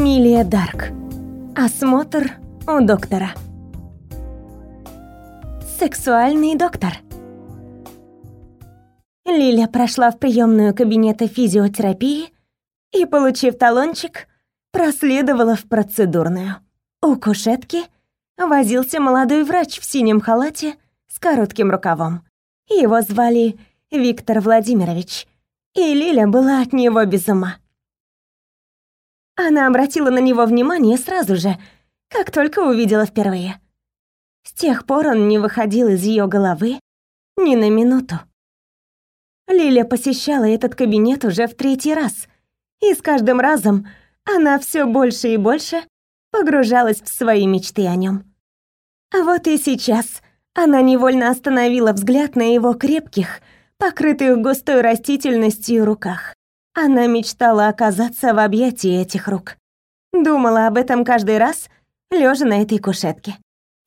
Эмилия Дарк. Осмотр у доктора. Сексуальный доктор. Лиля прошла в приемную кабинета физиотерапии и, получив талончик, проследовала в процедурную. У кушетки возился молодой врач в синем халате с коротким рукавом. Его звали Виктор Владимирович, и Лиля была от него без ума. Она обратила на него внимание сразу же, как только увидела впервые. С тех пор он не выходил из ее головы ни на минуту. Лиля посещала этот кабинет уже в третий раз, и с каждым разом она все больше и больше погружалась в свои мечты о нем. А вот и сейчас она невольно остановила взгляд на его крепких, покрытых густой растительностью руках. Она мечтала оказаться в объятии этих рук. Думала об этом каждый раз, лежа на этой кушетке.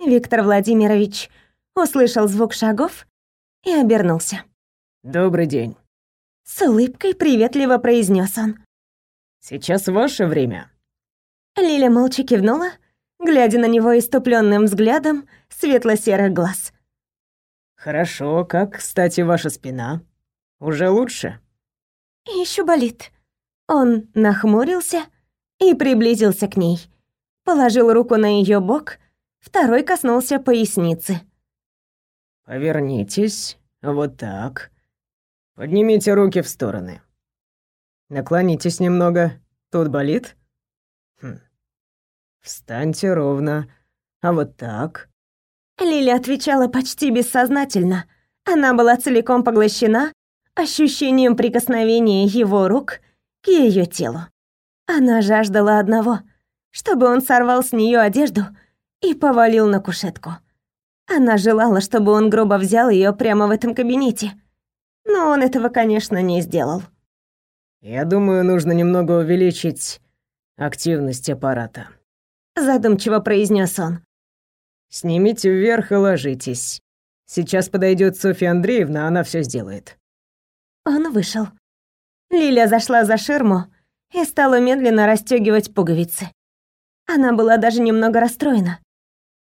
Виктор Владимирович услышал звук шагов и обернулся. «Добрый день». С улыбкой приветливо произнес он. «Сейчас ваше время». Лиля молча кивнула, глядя на него иступленным взглядом светло-серых глаз. «Хорошо, как, кстати, ваша спина? Уже лучше?» Еще болит». Он нахмурился и приблизился к ней. Положил руку на ее бок, второй коснулся поясницы. «Повернитесь, вот так. Поднимите руки в стороны. Наклонитесь немного. Тут болит? Хм. Встаньте ровно. А вот так. Лиля отвечала почти бессознательно. Она была целиком поглощена ощущением прикосновения его рук к ее телу. Она жаждала одного, чтобы он сорвал с нее одежду и повалил на кушетку. Она желала, чтобы он грубо взял ее прямо в этом кабинете. Но он этого, конечно, не сделал. «Я думаю, нужно немного увеличить активность аппарата», задумчиво произнес он. Снимите вверх и ложитесь. Сейчас подойдет Софья Андреевна, она все сделает. Он вышел. Лиля зашла за ширму и стала медленно расстегивать пуговицы. Она была даже немного расстроена.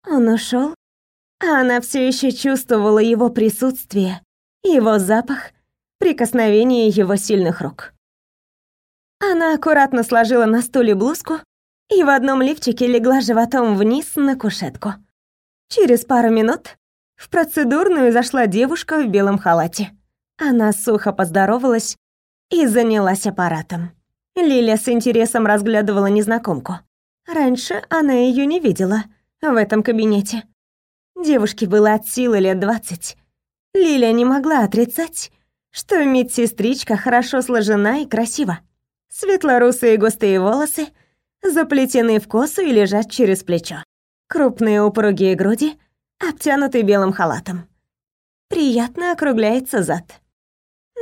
Он ушел, а она все еще чувствовала его присутствие, его запах, прикосновение его сильных рук. Она аккуратно сложила на стуле блузку и в одном лифчике легла животом вниз на кушетку. Через пару минут в процедурную зашла девушка в белом халате. Она сухо поздоровалась и занялась аппаратом. Лиля с интересом разглядывала незнакомку. Раньше она ее не видела в этом кабинете. Девушке было от силы лет двадцать. Лиля не могла отрицать, что медсестричка хорошо сложена и красива. Светлорусые густые волосы заплетены в косу и лежат через плечо. Крупные упругие груди, обтянуты белым халатом. Приятно округляется зад.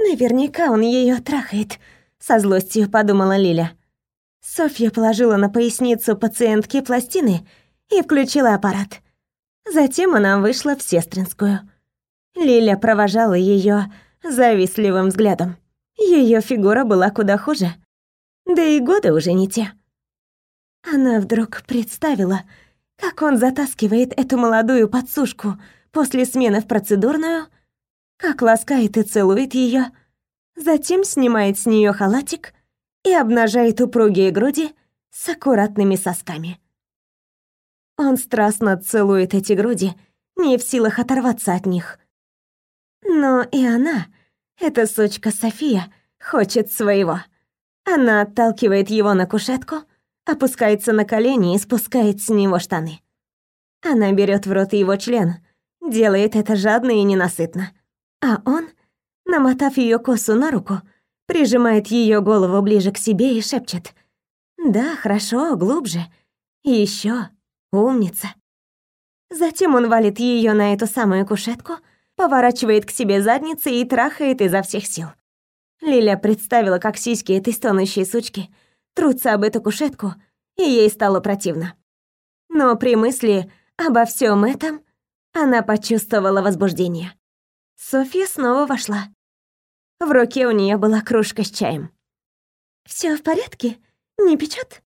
Наверняка он ее трахает, со злостью подумала Лиля. Софья положила на поясницу пациентки пластины и включила аппарат. Затем она вышла в сестринскую. Лиля провожала ее завистливым взглядом. Ее фигура была куда хуже. Да и годы уже не те. Она вдруг представила, как он затаскивает эту молодую подсушку после смены в процедурную, как ласкает и целует ее, затем снимает с нее халатик и обнажает упругие груди с аккуратными сосками. Он страстно целует эти груди, не в силах оторваться от них. Но и она, эта сучка София, хочет своего. Она отталкивает его на кушетку, опускается на колени и спускает с него штаны. Она берет в рот его член, делает это жадно и ненасытно. А он, намотав ее косу на руку, прижимает ее голову ближе к себе и шепчет. «Да, хорошо, глубже. Еще, умница». Затем он валит ее на эту самую кушетку, поворачивает к себе задницей и трахает изо всех сил. Лиля представила, как сиськи этой стонущей сучки трутся об эту кушетку, и ей стало противно. Но при мысли обо всем этом она почувствовала возбуждение. Софья снова вошла. В руке у нее была кружка с чаем. Все в порядке? Не печет?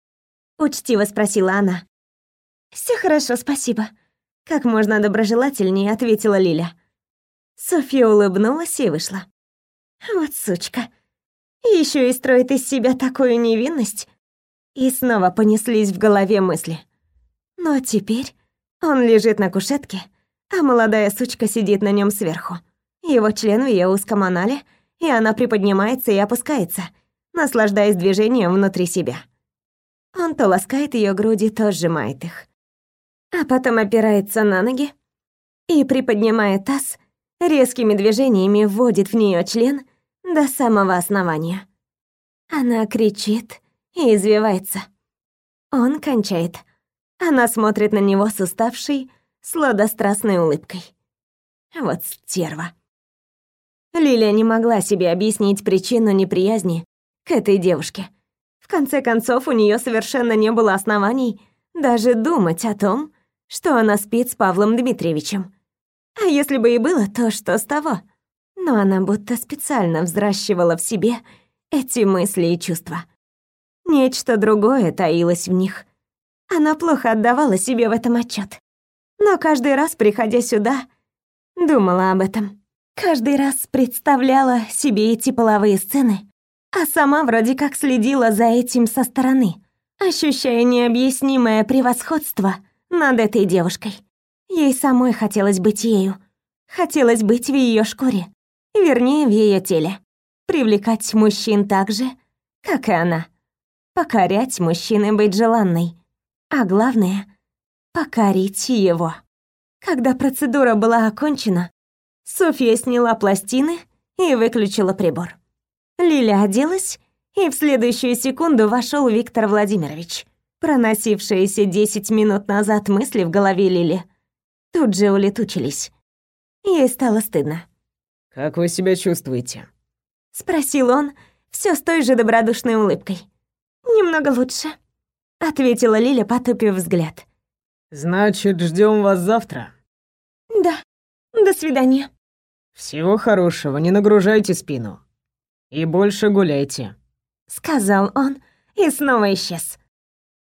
Учтиво спросила она. Все хорошо, спасибо. Как можно доброжелательнее ответила Лиля. Софья улыбнулась и вышла. Вот сучка. Еще и строит из себя такую невинность. И снова понеслись в голове мысли. Но теперь он лежит на кушетке, а молодая сучка сидит на нем сверху. Его член в ее узком анале, и она приподнимается и опускается, наслаждаясь движением внутри себя. Он то ласкает ее груди, то сжимает их. А потом опирается на ноги и, приподнимая таз, резкими движениями вводит в нее член до самого основания. Она кричит и извивается. Он кончает. Она смотрит на него с уставшей, сладострастной улыбкой. Вот стерва. Лилия не могла себе объяснить причину неприязни к этой девушке. В конце концов, у нее совершенно не было оснований даже думать о том, что она спит с Павлом Дмитриевичем. А если бы и было, то что с того? Но она будто специально взращивала в себе эти мысли и чувства. Нечто другое таилось в них. Она плохо отдавала себе в этом отчет. Но каждый раз, приходя сюда, думала об этом. Каждый раз представляла себе эти половые сцены, а сама вроде как следила за этим со стороны, ощущая необъяснимое превосходство над этой девушкой. Ей самой хотелось быть ею. Хотелось быть в ее шкуре, вернее, в ее теле. Привлекать мужчин так же, как и она. Покорять мужчин и быть желанной. А главное — покорить его. Когда процедура была окончена, Софья сняла пластины и выключила прибор. Лиля оделась, и в следующую секунду вошел Виктор Владимирович. Проносившиеся десять минут назад мысли в голове Лили тут же улетучились. Ей стало стыдно. «Как вы себя чувствуете?» — спросил он, все с той же добродушной улыбкой. «Немного лучше», — ответила Лиля, потупив взгляд. «Значит, ждем вас завтра?» «Да. До свидания». «Всего хорошего, не нагружайте спину. И больше гуляйте», — сказал он и снова исчез.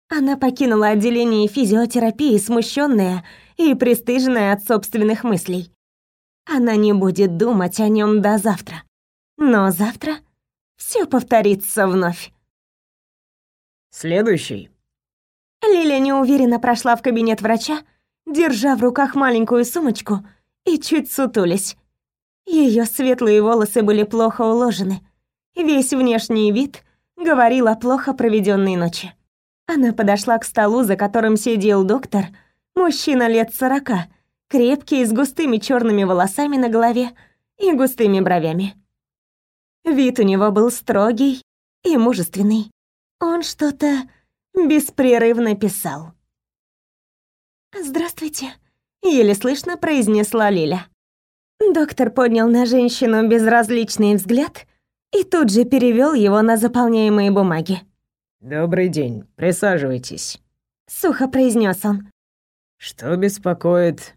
Она покинула отделение физиотерапии, смущенная и пристыженная от собственных мыслей. Она не будет думать о нем до завтра. Но завтра все повторится вновь. Следующий. Лиля неуверенно прошла в кабинет врача, держа в руках маленькую сумочку и чуть сутулись. Ее светлые волосы были плохо уложены. Весь внешний вид говорил о плохо проведенной ночи. Она подошла к столу, за которым сидел доктор, мужчина лет сорока, крепкий, с густыми черными волосами на голове и густыми бровями. Вид у него был строгий и мужественный. Он что-то беспрерывно писал. «Здравствуйте», — еле слышно произнесла Лиля. Доктор поднял на женщину безразличный взгляд и тут же перевел его на заполняемые бумаги. «Добрый день, присаживайтесь», — сухо произнес он. «Что беспокоит?»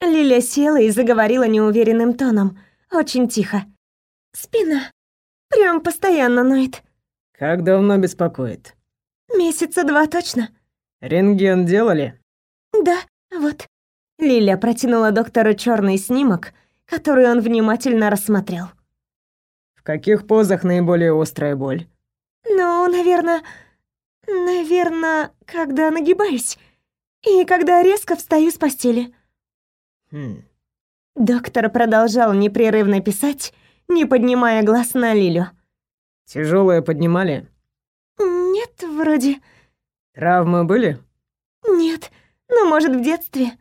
Лиля села и заговорила неуверенным тоном, очень тихо. «Спина. Прям постоянно ноет». «Как давно беспокоит?» «Месяца два точно». «Рентген делали?» «Да, вот». Лиля протянула доктору черный снимок, который он внимательно рассмотрел. «В каких позах наиболее острая боль?» «Ну, наверное... Наверное, когда нагибаюсь. И когда резко встаю с постели». «Хм...» Доктор продолжал непрерывно писать, не поднимая глаз на Лилю. «Тяжелое поднимали?» «Нет, вроде...» «Травмы были?» «Нет, ну, может, в детстве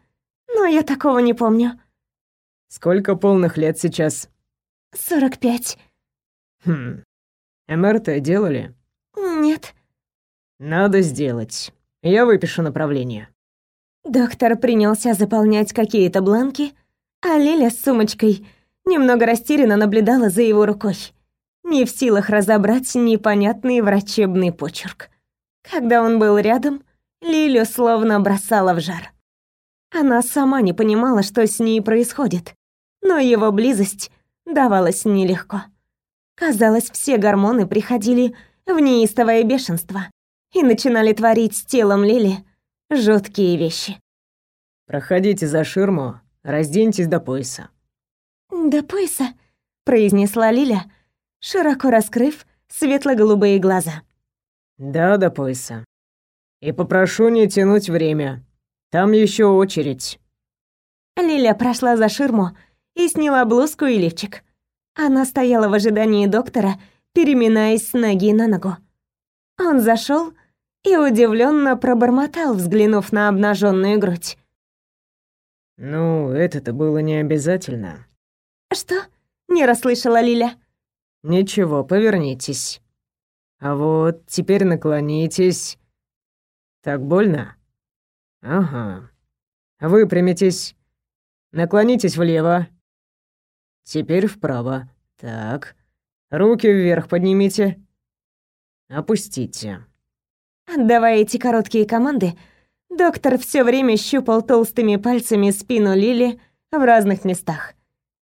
но я такого не помню. Сколько полных лет сейчас? Сорок пять. Хм. МРТ делали? Нет. Надо сделать. Я выпишу направление. Доктор принялся заполнять какие-то бланки, а Лиля с сумочкой немного растерянно наблюдала за его рукой, не в силах разобрать непонятный врачебный почерк. Когда он был рядом, Лилю словно бросала в жар. Она сама не понимала, что с ней происходит, но его близость давалась нелегко. Казалось, все гормоны приходили в неистовое бешенство, и начинали творить с телом Лили жуткие вещи. «Проходите за ширму, разденьтесь до пояса». «До пояса?» — произнесла Лиля, широко раскрыв светло-голубые глаза. «Да, до пояса. И попрошу не тянуть время. Там еще очередь». Лиля прошла за ширму и сняла блузку и лифчик. Она стояла в ожидании доктора, переминаясь с ноги на ногу. Он зашел и удивленно пробормотал, взглянув на обнаженную грудь. «Ну, это-то было не обязательно». «Что?» — не расслышала Лиля. «Ничего, повернитесь. А вот теперь наклонитесь. Так больно? Ага. Выпрямитесь. Наклонитесь влево. Теперь вправо. Так. Руки вверх поднимите. Опустите. Отдавая эти короткие команды, доктор все время щупал толстыми пальцами спину Лили в разных местах.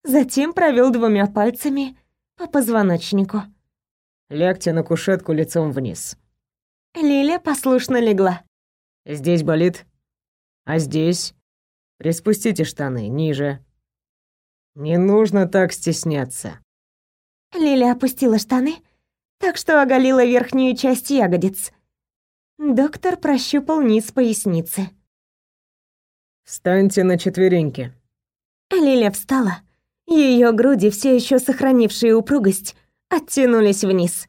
Затем провел двумя пальцами по позвоночнику. Лягте на кушетку лицом вниз. Лиля послушно легла. Здесь болит? А здесь? Приспустите штаны ниже. Не нужно так стесняться. Лиля опустила штаны, так что оголила верхнюю часть ягодиц. Доктор прощупал низ поясницы. Встаньте на четвереньки. Лиля встала. Ее груди, все еще сохранившие упругость, оттянулись вниз.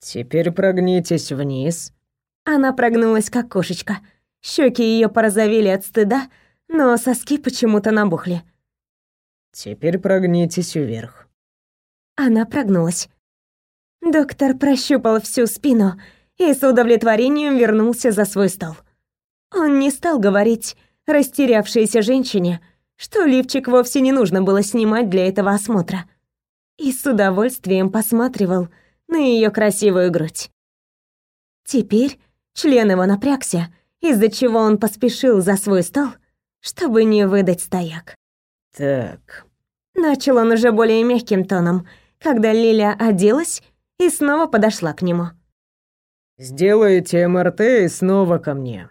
Теперь прогнитесь вниз. Она прогнулась как кошечка. Щеки ее порозовели от стыда, но соски почему-то набухли. Теперь прогнитесь вверх. Она прогнулась. Доктор прощупал всю спину и с удовлетворением вернулся за свой стол. Он не стал говорить растерявшейся женщине, что лифчик вовсе не нужно было снимать для этого осмотра и с удовольствием посматривал на ее красивую грудь. Теперь член его напрягся, из-за чего он поспешил за свой стол, чтобы не выдать стояк. Так. Начал он уже более мягким тоном, когда Лиля оделась и снова подошла к нему. Сделайте МРТ и снова ко мне.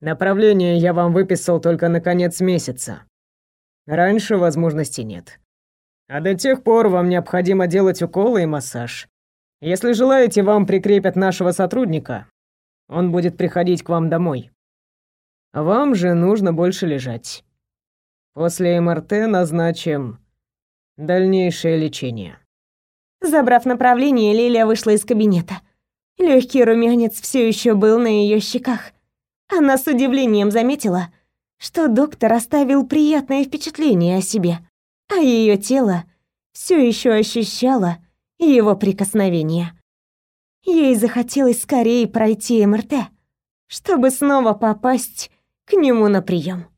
Направление я вам выписал только на конец месяца. Раньше возможности нет. А до тех пор вам необходимо делать уколы и массаж. Если желаете, вам прикрепят нашего сотрудника. Он будет приходить к вам домой. Вам же нужно больше лежать. После МРТ назначим дальнейшее лечение. Забрав направление, Лилия вышла из кабинета. Легкий румянец все еще был на ее щеках. Она с удивлением заметила, что доктор оставил приятное впечатление о себе а ее тело все еще ощущало его прикосновение. Ей захотелось скорее пройти МРТ, чтобы снова попасть к нему на прием.